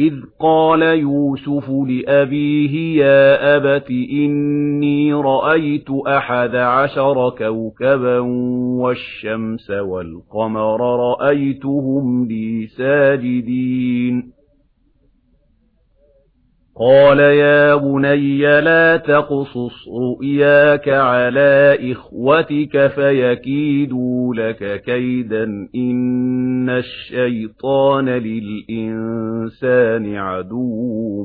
إِذْ قَالَ يُوسُفُ لِأَبِيهِ يَا أَبَتِ إِنِّي رَأَيْتُ أَحَدَ عَشَرَ كَوْكَبًا وَالشَّمْسَ وَالْقَمَرَ رَأَيْتُهُمْ لِي سَاجِدِينَ قَالَ يَا بُنَيَّ لَا تَقْصُصْ رُؤْيَاكَ عَلَى إِخْوَتِكَ فَيَكِيدُوا لَكَ كَيْدًا إِنَّ الشَّيْطَانَ لِلْإِنسَانِ عَدُوٌّ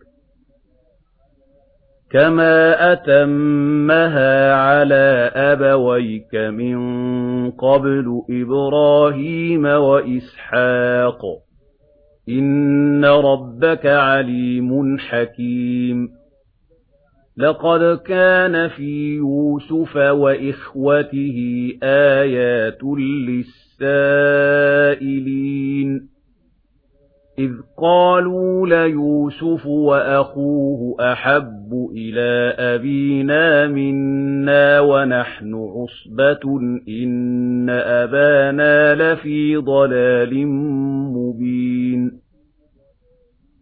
كَمَا أَتَمَّهَا عَلَى أَبَوَيْكَ مِن قَبْلُ إِبْرَاهِيمَ وَإِسْحَاقَ ۚ إِنَّ رَبَّكَ عَلِيمٌ حَكِيمٌ. لَقَدْ كَانَ فِي يُوسُفَ وَإِخْوَتِهِ آيَاتٌ لِّلسَّائِلِينَ إِذْ قَالُوا لَيُوسُفُ وَأَخُوهُ أَحَبُّ إِلَى أَبِينَا مِنَّا وَنَحْنُ عُصْبَةٌ إِنَّ أَبَانَا لَفِي ضَلَالٍ مُبِينٍ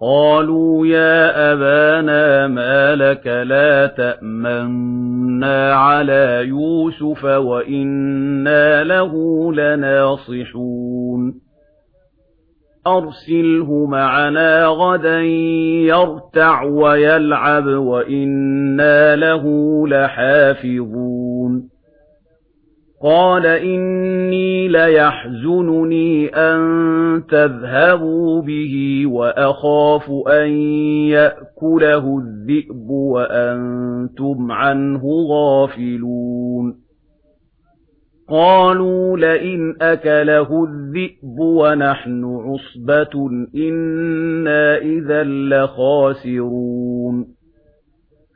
قَالُوا يَا أَبَانَا مَا لَكَ لَا تَأْمَنَّا عَلَى يُوسُفَ وَإِنَّا لَهُ لَنَاصِحُونَ. أَرْسِلْهُ مَعَنَا غَدًا يَرْتَعْ وَيَلْعَبْ وَإِنَّا لَهُ لَحَافِظُونَ. قَالَ إِنِّي لَيَحْزُنُنِي أَن تَذْهَبُوا بِهِ وَأَخَافُ أَن يَأْكُلَهُ الذِّئْبُ وَأَنتُمْ عَنْهُ غَافِلُونَ. قَالُوا لَئِنْ أَكَلَهُ الذِّئْبُ وَنَحْنُ عُصْبَةٌ إِنَّا إِذًا لَّخَاسِرُونَ.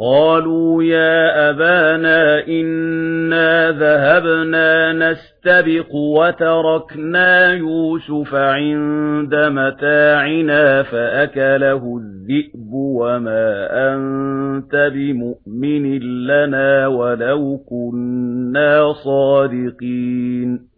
قَالُوا يَا أَبَانَا إِنَّا ذَهَبْنَا نَسْتَبِقُ وَتَرَكْنَا يُوسُفَ عِندَ مَتَاعِنَا فَأَكَلَهُ الذِّئْبُ وَمَا أَنتَ بِمُؤْمِنٍ لَّنَا وَلَوْ كُنَّا صَادِقِينَ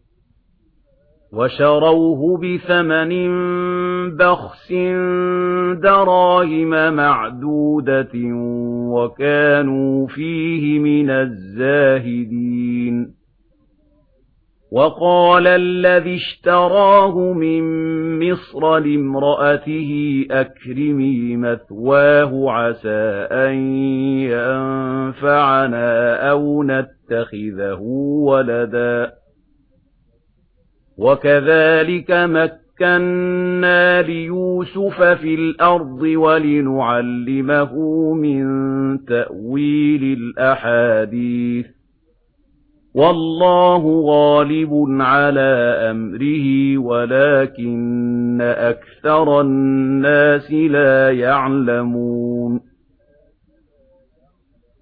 وَشَرَوْهُ بِثَمَنٍ بَخْسٍ دَرَاهِمَ مَعْدُودَةٍ وَكَانُوا فِيهِ مِنَ الزَّاهِدِينَ وَقَالَ الَّذِي اشْتَرَاهُ مِن مِّصْرَ لِامْرَأَتِهِ أَكْرِمِي مَثْوَاهُ عَسَىٰ أَن يَنفَعَنَا أَوْ نَتَّخِذَهُ وَلَدًا وَكَذَلِكَ مَكَّنَّا لِيُوسُفَ فِي الْأَرْضِ وَلِنُعَلِّمَهُ مِنْ تَأْوِيلِ الْأَحَادِيثِ وَاللَّهُ غَالِبٌ عَلَى أَمْرِهِ وَلَكِنَّ أَكْثَرَ النَّاسِ لَا يَعْلَمُونَ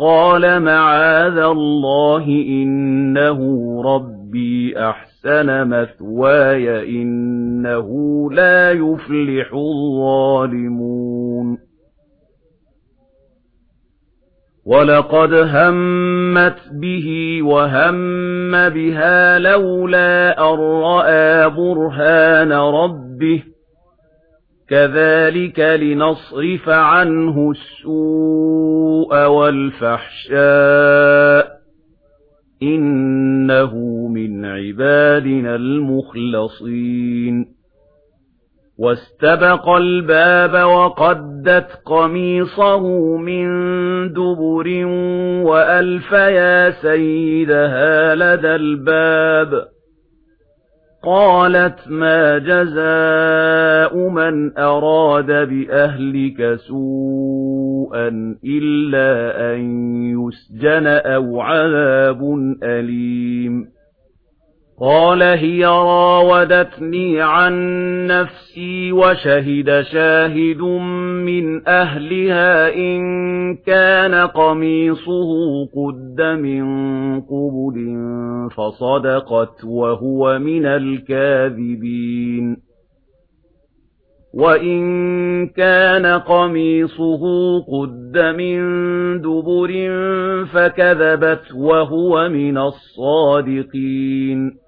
قَالَ مَعَاذَ اللَّهِ إِنَّهُ رَبِّي أَحْسَنَ مَثْوَايَ إِنَّهُ لَا يُفْلِحُ الظَّالِمُونَ. وَلَقَدْ هَمَّتْ بِهِ وَهَمَّ بِهَا لَوْلَا أَن رَّأَىٰ بُرْهَانَ رَبِّهِ كَذَلِكَ لِنَصْرِفَ عَنْهُ السُّوءَ وَالْفَحْشَاءَ إِنَّهُ مِنْ عِبَادِنَا الْمُخْلَصِينَ وَاسْتَبَقَ الْبَابَ وَقَدَّتْ قَمِيصَهُ مِنْ دُبُرٍ وَأَلْفَيَا سَيِّدَهَا لَدَى الْبَابِ قالت ما جزاء من أراد بأهلك سوءا إلا أن يسجن أو عذاب أليم قال هي راودتني عن نفسي وشهد شاهد من أهلها إن كان قميصه قد من قبل فصدقت وهو من الكاذبين وَإِن كَانَ قَمِيصُهُ قُدَّ مِن دُبُرٍ فَكَذَبَتْ وَهُوَ مِنَ الصَّادِقِينَ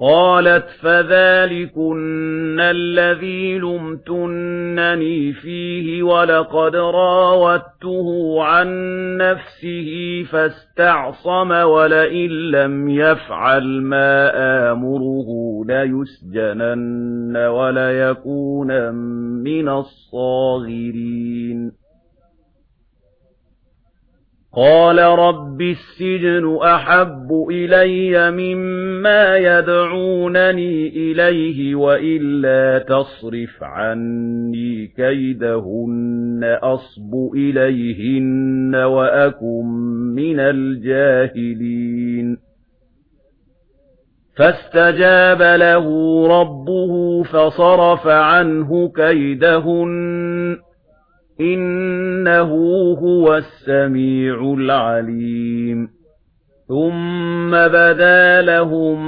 قالت فذلكن الذي لمتنني فيه ولقد راودته عن نفسه فاستعصم ولئن لم يفعل ما آمره ليسجنن وليكون من الصاغرين قَالَ رَبِّ السِّجْنُ أَحَبُّ إِلَيَّ مِمَّا يَدْعُونَنِي إِلَيْهِ وَإِلَّا تَصْرِفْ عَنِّي كَيْدَهُنَّ أَصْبُ إِلَيْهِنَّ وَأَكُن مِّنَ الْجَاهِلِينَ. فَاسْتَجَابَ لَهُ رَبُّهُ فَصَرَفَ عَنْهُ كَيْدَهُنَّ إِنَّهُ هُوَ السَّمِيعُ الْعَلِيمُ. ثُمَّ بَدَا لَهُم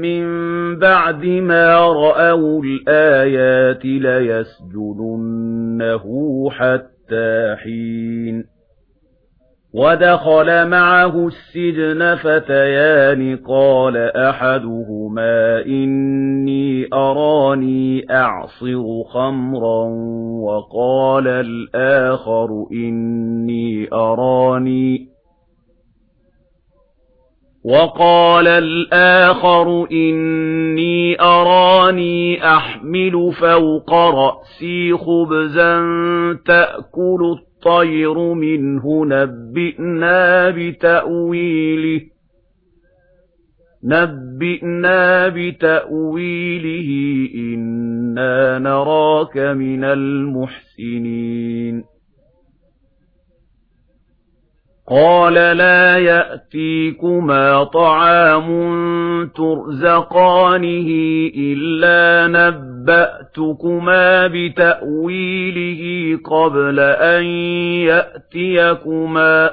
مِّن بَعْدِ مَا رَأَوُا الْآيَاتِ لَيَسْجُنُنَّهُ حَتَّىٰ حِينٍ. وَدَخَلَ مَعَهُ السِّجْنَ فَتَيَانِ قَالَ أَحَدُهُمَا إِنِّي أَرَانِي أَعْصِرُ خَمْرًا وَقَالَ الْآخَرُ إِنِّي أَرَانِي وَقَالَ الْآخَرُ إِنِّي أَرَانِي أَحْمِلُ فَوْقَ رَأْسِي خُبْزًا تَأْكُلُ الطَّيْرُ مِنْهُ نَبِّئْنَا بِتَأْوِيلِهِ نَبِّئْنَا بِتَأْوِيلِهِ إِنَّا نَرَاكَ مِنَ الْمُحْسِنِينَ قَالَ لَا يَأْتِيكُمَا طَعَامٌ تُرْزَقَانِهِ إِلَّا نَبَّأْتُكُمَا بِتَأْوِيلِهِ قَبْلَ أَن يَأْتِيَكُمَا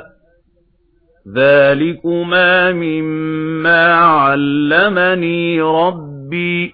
ذَلِكُمَا مِمَّا عَلَّمَنِي رَبِّي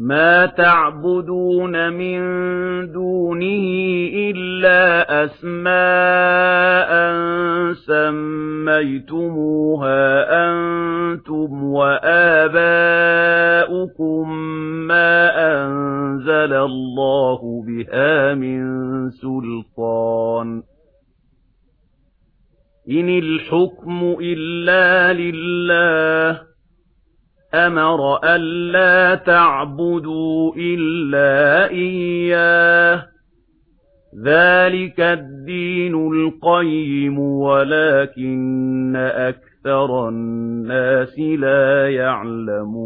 مَا تَعْبُدُونَ مِن دُونِهِ إِلَّا أَسْمَاءً سَمَّيْتُمُوهَا أَنتُمْ وَآبَاؤُكُم مَّا أَنزَلَ اللَّهُ بِهَا مِن سُلْطَانٍ إِنِ الْحُكْمُ إِلَّا لِلَّهِ أَمَرَ أَلَّا تَعْبُدُوا إِلَّا إِيَّاهُ. ذَلِكَ الدِّينُ الْقَيِّمُ وَلَكِنَّ أَكْثَرَ النَّاسِ لَا يَعْلَمُونَ.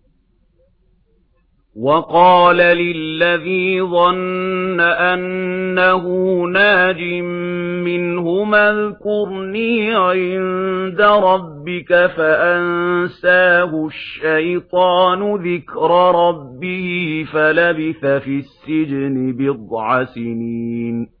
وَقَالَ لِلَّذِي ظَنَّ أَنَّهُ نَاجٍ مِنْهُمَا اذْكُرْنِي عِندَ رَبِّكَ فَأَنْسَاهُ الشَّيْطَانُ ذِكْرَ رَبِّهِ فَلَبِثَ فِي السِّجْنِ بِضْعَ سِنِينَ.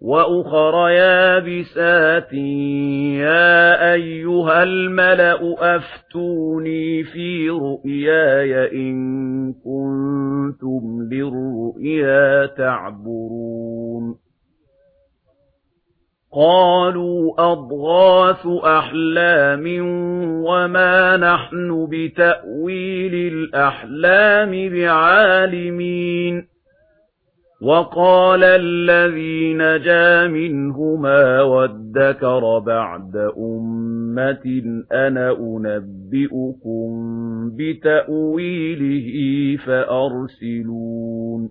وَأُخَرَ يَابِسَاتٍ يَا أَيُّهَا الْمَلَأُ أَفْتُونِي فِي رُؤْيَايَ إِن كُنتُمْ لِلرُّؤْيَا تَعْبُرُونَ قَالُوا أَضْغَاثُ أَحْلَامٍ وَمَا نَحْنُ بِتَأْوِيلِ الْأَحْلَامِ بِعَالِمِينَ وَقَالَ الَّذِي نَجَا مِنْهُمَا وَادَّكَرَ بَعْدَ أُمَّةٍ أَنَا أُنَبِّئُكُم بِتَأْوِيلِهِ فَأَرْسِلُونِ.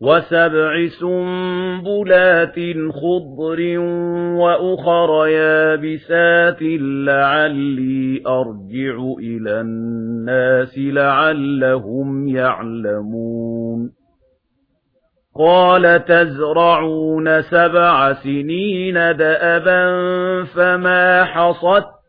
وَسَبْعِ سُنبُلَاتٍ خُضْرٍ وَأُخَرَ يَابِسَاتٍ لَّعَلِّي أَرْجِعُ إِلَى النَّاسِ لَعَلَّهُمْ يَعْلَمُونَ. قَالَ تَزْرَعُونَ سَبْعَ سِنِينَ دَأَبًا فَمَا حَصَدتُّمْ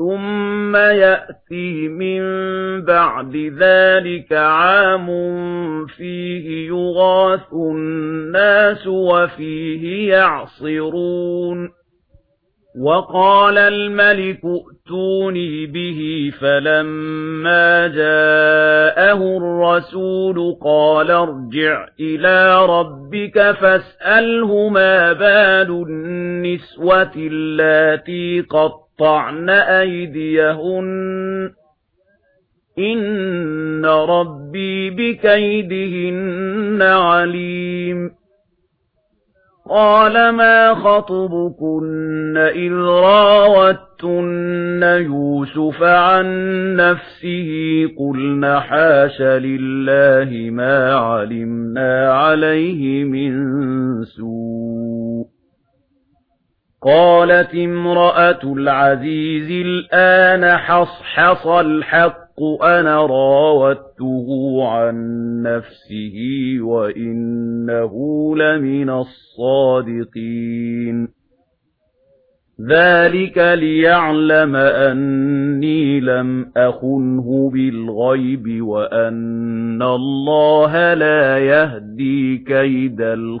ثُمَّ يَأْتِي مِن بَعْدِ ذَلِكَ عَامٌ فِيهِ يُغَاثُ النَّاسُ وَفِيهِ يَعْصِرُونَ وَقَالَ الْمَلِكُ ائْتُونِي بِهِ فَلَمَّا جَاءَهُ الرَّسُولُ قَالَ ارْجِعْ إِلَى رَبِّكَ فَاسْأَلْهُ مَا بَالُ النِّسْوَةِ اللَّاتِي قَطَّعْنَ يَقْطَعْنَ أَيْدِيَهُنَّ إِنَّ رَبِّي بِكَيْدِهِنَّ عَلِيمٌ قَالَ مَا خَطْبُكُنَّ إِذْ رَاوَدتُّنَّ يُوسُفَ عَن نَّفْسِهِ قُلْنَ حَاشَ لِلَّهِ مَا عَلِمْنَا عَلَيْهِ مِن سُوءٍ قالت امرأة العزيز الآن حصحص الحق أنا راوته عن نفسه وإنه لمن الصادقين. ذلك ليعلم أني لم أخنه بالغيب وأن الله لا يهدي كيد الخائنين.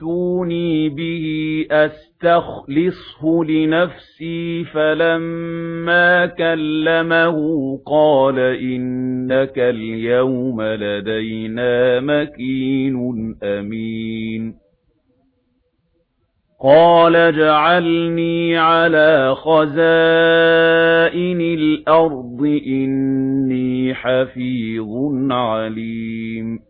فَأْتُونِي بِهِ أَسْتَخْلِصْهُ لِنَفْسِي فَلَمَّا كَلَّمَهُ قَالَ إِنَّكَ الْيَوْمَ لَدَيْنَا مَكِينٌ أَمِينٌ قَالَ اجْعَلْنِي عَلَى خَزَائِنِ الْأَرْضِ إِنِّي حَفِيظٌ عَلِيمٌ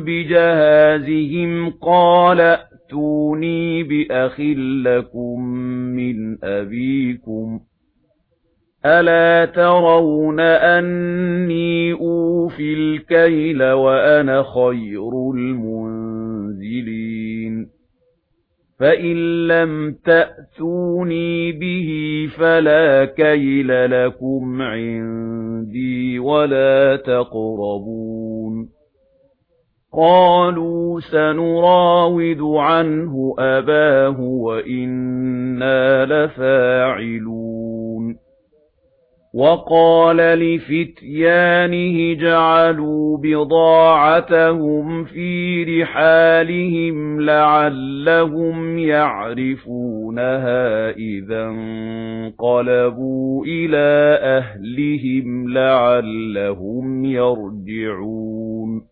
بِجَهَازِهِمْ قَالَ ائْتُونِي بِأَخٍ لَّكُم مِّنْ أَبِيكُمْ أَلَا تَرَوْنَ أَنِّي أُوفِي الْكَيْلَ وَأَنَا خَيْرُ الْمُنزِلِينَ فَإِن لَّمْ تَأْتُونِي بِهِ فَلَا كَيْلَ لَكُمْ عِندِي وَلَا تَقْرَبُونِ قَالُوا سَنُرَاوِدُ عَنْهُ أَبَاهُ وَإِنَّا لَفَاعِلُونَ. وَقَالَ لِفِتْيَانِهِ جَعَلُوا بِضَاعَتَهُمْ فِي رِحَالِهِمْ لَعَلَّهُمْ يَعْرِفُونَهَا إِذَا انقَلَبُوا إِلَى أَهْلِهِمْ لَعَلَّهُمْ يَرْجِعُونَ.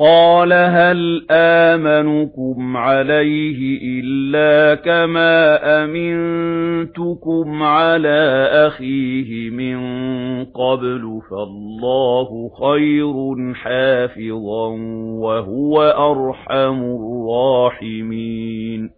قَالَ هَلْ آمَنُكُمْ عَلَيْهِ إِلَّا كَمَا أَمِنْتُكُمْ عَلَى أَخِيهِ مِنْ قَبْلُ فَاللَّهُ خَيْرٌ حَافِظًا وَهُوَ أَرْحَمُ الرَّاحِمِينَ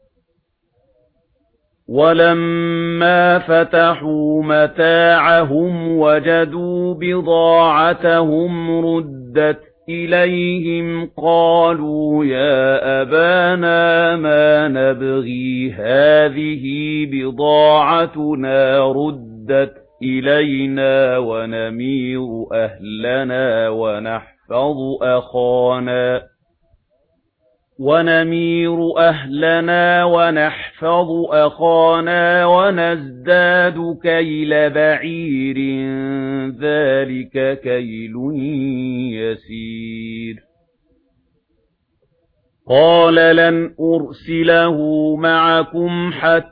وَلَمَّا فَتَحُوا مَتَاعَهُمْ وَجَدُوا بِضَاعَتَهُمْ رُدَّتْ إِلَيْهِمْ قَالُوا يَا أَبَانَا مَا نَبْغِي هَذِهِ بِضَاعَتُنَا رُدَّتْ إِلَيْنَا وَنَمِيرُ أَهْلَنَا وَنَحْفَظُ أَخَانَا ونمير أهلنا ونحفظ أخانا ونزداد كيل بعير ذلك كيل يسير. قال لن أرسله معكم حتى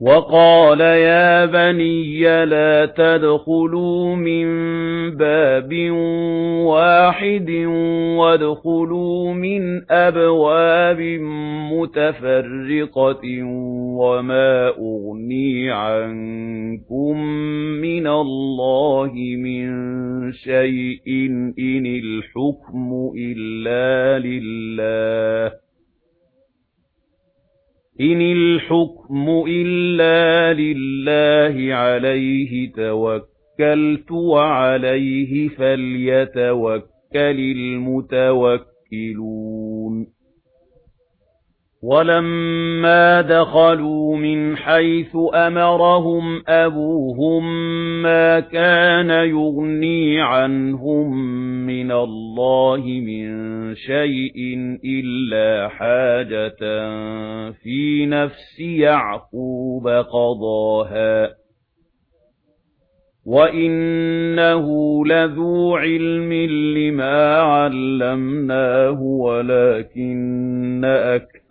وَقَالَ يَا بَنِي لَا تَدْخُلُوا مِن بَابٍ وَاحِدٍ وَادْخُلُوا مِنْ أَبْوَابٍ مُتَفَرِّقَةٍ وَمَا أُغْنِي عَنكُم مِّنَ اللَّهِ مِن شَيْءٍ إِنِ الْحُكْمُ إِلَّا لِلَّهِ إِنِ الْحُكْمُ إِلَّا لِلَّهِ عَلَيْهِ تَوَكَّلْتُ وَعَلَيْهِ فَلْيَتَوَكَّلِ الْمُتَوَكِّلُونَ وَلَمَّا دَخَلُوا مِنْ حَيْثُ أَمَرَهُمْ أَبُوهُمْ مَا كَانَ يُغْنِي عَنْهُمْ مِنَ اللَّهِ مِنْ شَيْءٍ إِلَّا حَاجَةً فِي نَفْسِ يَعْقُوبَ قَضَاهَا وَإِنَّهُ لَذُو عِلْمٍ لِمَا عَلَّمْنَاهُ وَلَكِنَّ أَكْثَرَ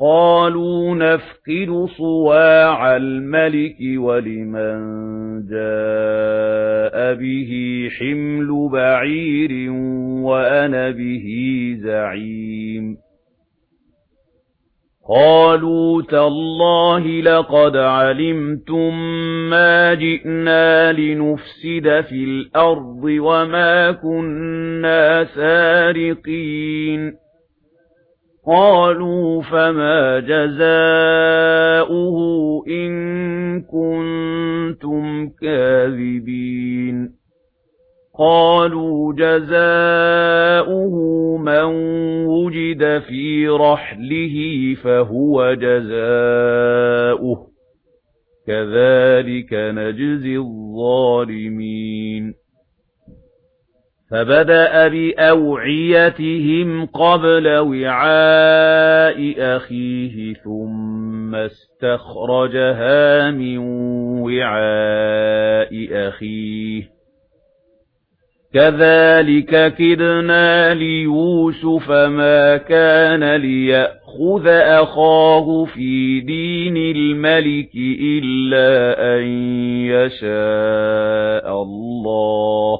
قَالُوا نَفْقِدُ صُوَاعَ الْمَلِكِ وَلِمَن جَاءَ بِهِ حِمْلُ بَعِيرٍ وَأَنَا بِهِ زَعِيمٌ. قَالُوا تَاللَّهِ لَقَدْ عَلِمْتُم مَّا جِئْنَا لِنُفْسِدَ فِي الْأَرْضِ وَمَا كُنَّا سَارِقِينَ. قَالُوا فَمَا جَزَاؤُهُ إِن كُنتُمْ كَاذِبِينَ قَالُوا جَزَاؤُهُ مَن وُجِدَ فِي رَحْلِهِ فَهُوَ جَزَاؤُهُ فَبَدَأَ بِأَوْعِيَتِهِمْ قَبْلَ وِعَاءِ أَخِيهِ ثُمَّ اسْتَخْرَجَهَا مِنْ وِعَاءِ أَخِيهِ. كَذَلِكَ كِدْنَا لِيُوسُفَ مَا كَانَ لِيَأْخُذَ أَخَاهُ فِي دِينِ الْمَلِكِ إِلَّا أَنْ يَشَاءَ اللَّهُ.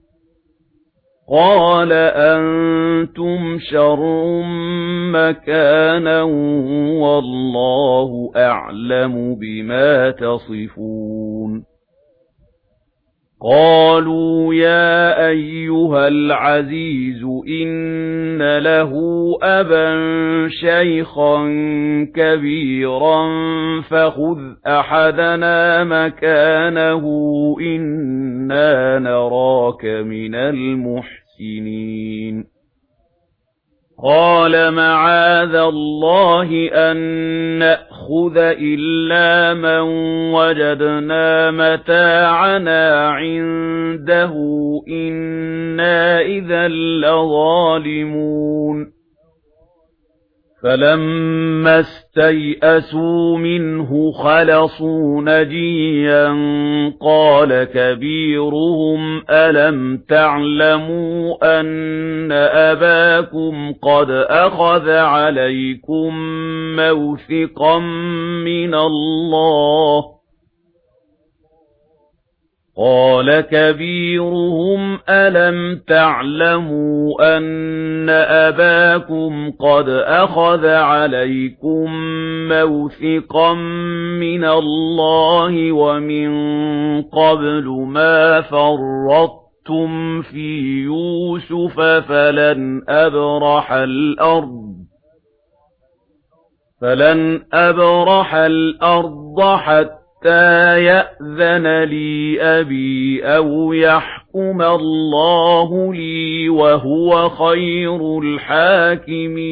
قَالَ أَنْتُمْ شَرٌّ مَكَانًا وَاللَّهُ أَعْلَمُ بِمَا تَصِفُونَ. قَالُوا يَا أَيُّهَا الْعَزِيزُ إِنَّ لَهُ أَبًا شَيْخًا كَبِيرًا فَخُذْ أَحَدَنَا مَكَانَهُ إِنَّا نَرَاكَ مِنَ الْمُحْسِنِينَ. الْمُحْسِنِينَ قَالَ مَعَاذَ اللَّهِ أَن نَّأْخُذَ إِلَّا مَن وَجَدْنَا مَتَاعَنَا عِندَهُ إِنَّا إِذًا لَّظَالِمُونَ. فَلَمَّا اسْتَيْأَسُوا مِنْهُ خَلَصُوا نَجِيًّا قَالَ كَبِيرُهُمْ أَلَمْ تَعْلَمُوا أَنَّ أَبَاكُمْ قَدْ أَخَذَ عَلَيْكُمْ مَوْثِقًا مِنَ اللَّهِ قَالَ كَبِيرُهُمْ أَلَمْ تَعْلَمُوا أَنَّ أَبَاكُمْ قَدْ أَخَذَ عَلَيْكُمْ مَوْثِقًا مِنَ اللَّهِ وَمِنْ قَبْلُ مَا فَرَّطْتُمْ فِي يُوسُفَ فَلَنْ أَبْرَحَ الْأَرْضَ فَلَنْ أَبْرَحَ الْأَرْضَ حَتَّى حَتَّى يَأْذَنَ لِي أَبِي أَوْ يَحْكُمَ اللَّهُ لِي وَهُوَ خَيْرُ الْحَاكِمِينَ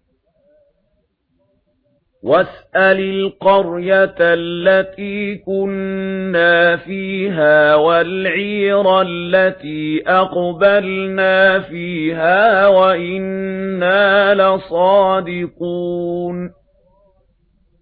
وَاسْأَلِ الْقَرْيَةَ الَّتِي كُنَّا فِيهَا وَالْعِيرَ الَّتِي أَقْبَلْنَا فِيهَا وَإِنَّا لَصَادِقُونَ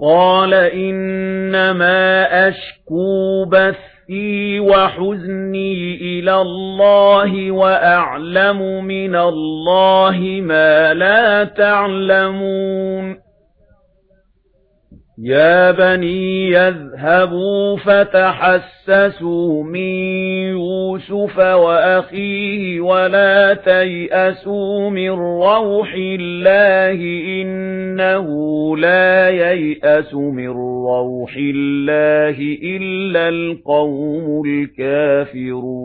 قَالَ إِنَّمَا أَشْكُو بَثِّي وَحُزْنِي إِلَى اللَّهِ وَأَعْلَمُ مِنَ اللَّهِ مَا لَا تَعْلَمُونَ يَا بَنِي يَذْهَبُوا فَتَحَسَّسُوا مِنْ يُوسُفَ وَأَخِيهِ وَلَا تَيْأَسُوا مِنْ رَوْحِ اللَّهِ إِنَّهُ لَا يَيْأَسُ مِنْ رَوْحِ اللَّهِ إِلَّا الْقَوْمُ الْكَافِرُونَ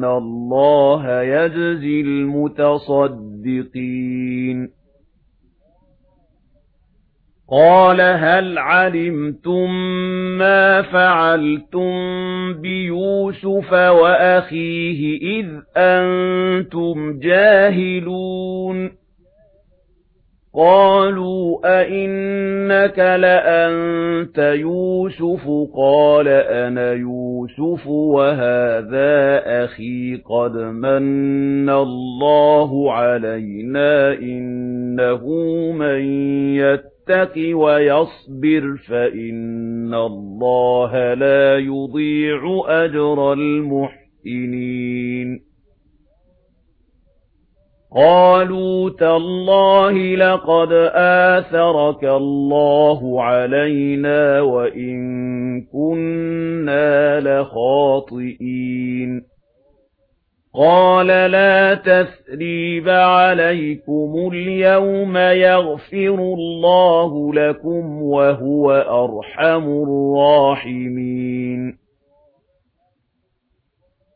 إِنَّ اللَّهَ يَجْزِي الْمُتَصَدِّقِينَ قَالَ هَلْ عَلِمْتُم مَّا فَعَلْتُم بِيُوسُفَ وَأَخِيهِ إِذْ أَنتُمْ جَاهِلُونَ قَالُوا أئنك لَأَنتَ يُوسُفُ؟ قَالَ أَنَا يُوسُفُ وَهَذَا أَخِي قَدْ مَنَّ اللَّهُ عَلَيْنَا إِنَّهُ مَن يَتَّقِ وَيَصْبِرْ فَإِنَّ اللَّهَ لَا يُضِيعُ أَجْرَ الْمُحْسِنِينَ. قَالُوا تَاللَّهِ لَقَدْ آثَرَكَ اللَّهُ عَلَيْنَا وَإِن كُنَّا لَخَاطِئِينَ. قَالَ لَا تَثْرِيبَ عَلَيْكُمُ الْيَوْمَ يَغْفِرُ اللَّهُ لَكُمْ وَهُوَ أَرْحَمُ الرَّاحِمِينَ.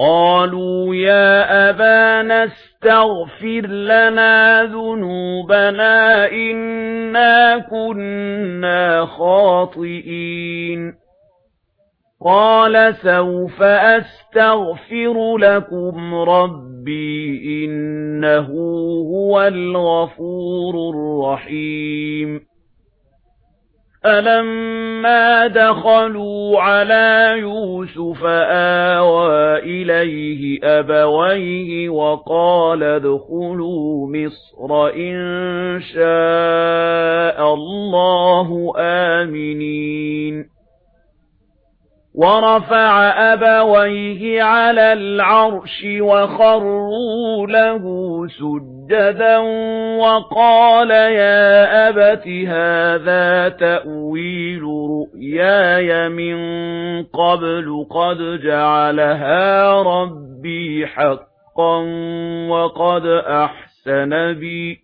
قَالُوا يَا أَبَانَا اسْتَغْفِرْ لَنَا ذُنُوبَنَا إِنَّا كُنَّا خَاطِئِينَ. قَالَ سَوْفَ أَسْتَغْفِرُ لَكُمْ رَبِّي إِنَّهُ هُوَ الْغَفُورُ الرَّحِيمُ. أَلَمَّا دَخَلُوا عَلَى يُوسُفَ آوَى إِلَيْهِ أَبَوَيْهِ وَقَالَ ادْخُلُوا مِصْرَ إِن شَاءَ اللَّهُ آمِنِينَ. وَرَفَعَ أَبَوَيْهِ عَلَى الْعَرْشِ وَخَرُّوا لَهُ سُجَّدًا. سُجَّدًا وَقَالَ يَا أَبَتِ هَذَا تَأْوِيلُ رُؤْيَايَ مِنْ قَبْلُ قَدْ جَعَلَهَا رَبِّي حَقًّا وَقَدْ أَحْسَنَ بِي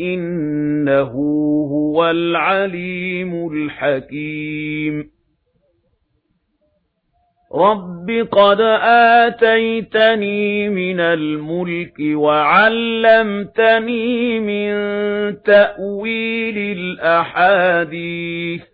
إِنَّهُ هُوَ الْعَلِيمُ الْحَكِيمُ رَبِّ قَدْ آتَيْتَنِي مِنَ الْمُلْكِ وَعَلَّمْتَنِي مِنْ تَأْوِيلِ الْأَحَادِيثِ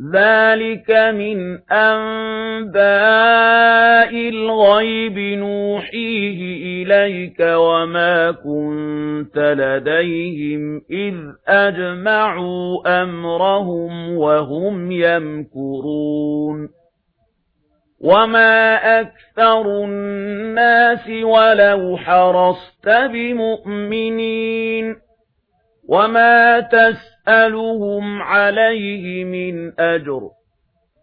ذَلِكَ مِنْ أَنْبَاءِ الْغَيْبِ نُوحِيهِ إِلَيْكَ وَمَا كُنْتَ لَدَيْهِمْ إِذْ أَجْمَعُوا أَمْرَهُمْ وَهُمْ يَمْكُرُونَ وَمَا أَكْثَرُ النَّاسِ وَلَوْ حَرَصْتَ بِمُؤْمِنِينَ وَمَا تَسْأَلُهُمْ عَلَيْهِ مِنْ أَجْرٍ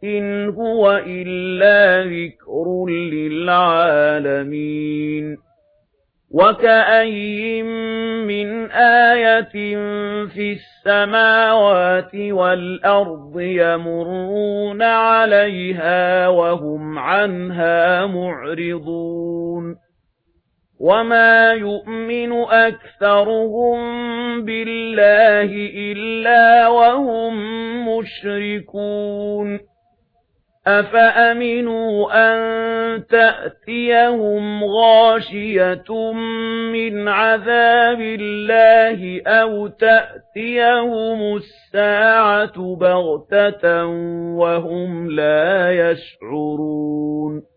إِنْ هُوَ إِلَّا ذِكْرٌ لِلْعَالَمِينَ وَكَأَيِّن مِّنْ آيَةٍ فِي السَّمَاوَاتِ وَالْأَرْضِ يَمُرُّونَ عَلَيْهَا وَهُمْ عَنْهَا مُعْرِضُونَ وَمَا يُؤْمِنُ أَكْثَرُهُم بِاللَّهِ إِلَّا وَهُم مُشْرِكُونَ أَفَأَمِنُوا أَن تَأْتِيَهُمْ غَاشِيَةٌ مِنْ عَذَابِ اللَّهِ أَوْ تَأْتِيَهُمُ السَّاعَةُ بَغْتَةً وَهُمْ لَا يَشْعُرُونَ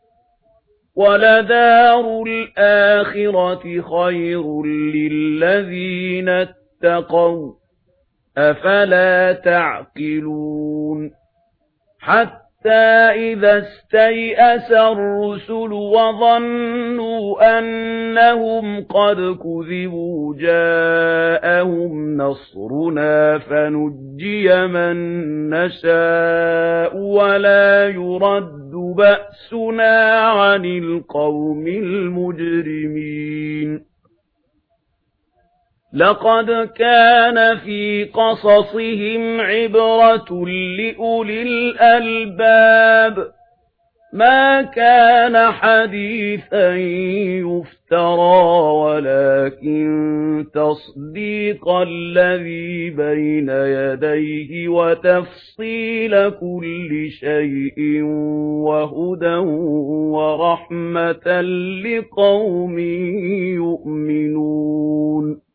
وَلَدَارُ الْآخِرَةِ خَيْرٌ لِّلَّذِينَ اتَّقَوْا أَفَلَا تَعْقِلُونَ حَتَّى إِذَا اسْتَيْأَسَ الرُّسُلُ وَظَنُّوا أَنَّهُمْ قَدْ كُذِبُوا جَاءَهُمْ نَصْرُنَا فَنُجِّيَ مَن نَّشَاءُ وَلَا يُرَدُّ بَأْسُنَا عَنِ الْقَوْمِ الْمُجْرِمِينَ لَقَدْ كَانَ فِي قَصَصِهِمْ عِبْرَةٌ لِأُولِي الْأَلْبَابِ مَا كَانَ حَدِيثًا يُفْتَرَى وَلَكِن تَصْدِيقَ الَّذِي بَيْنَ يَدَيْهِ وَتَفْصِيلَ كُلِّ شَيْءٍ وَهُدًى وَرَحْمَةً لِقَوْمٍ يُؤْمِنُونَ.